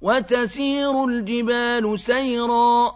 وَتَسِيرُ الْجِبَالُ سَيْرًا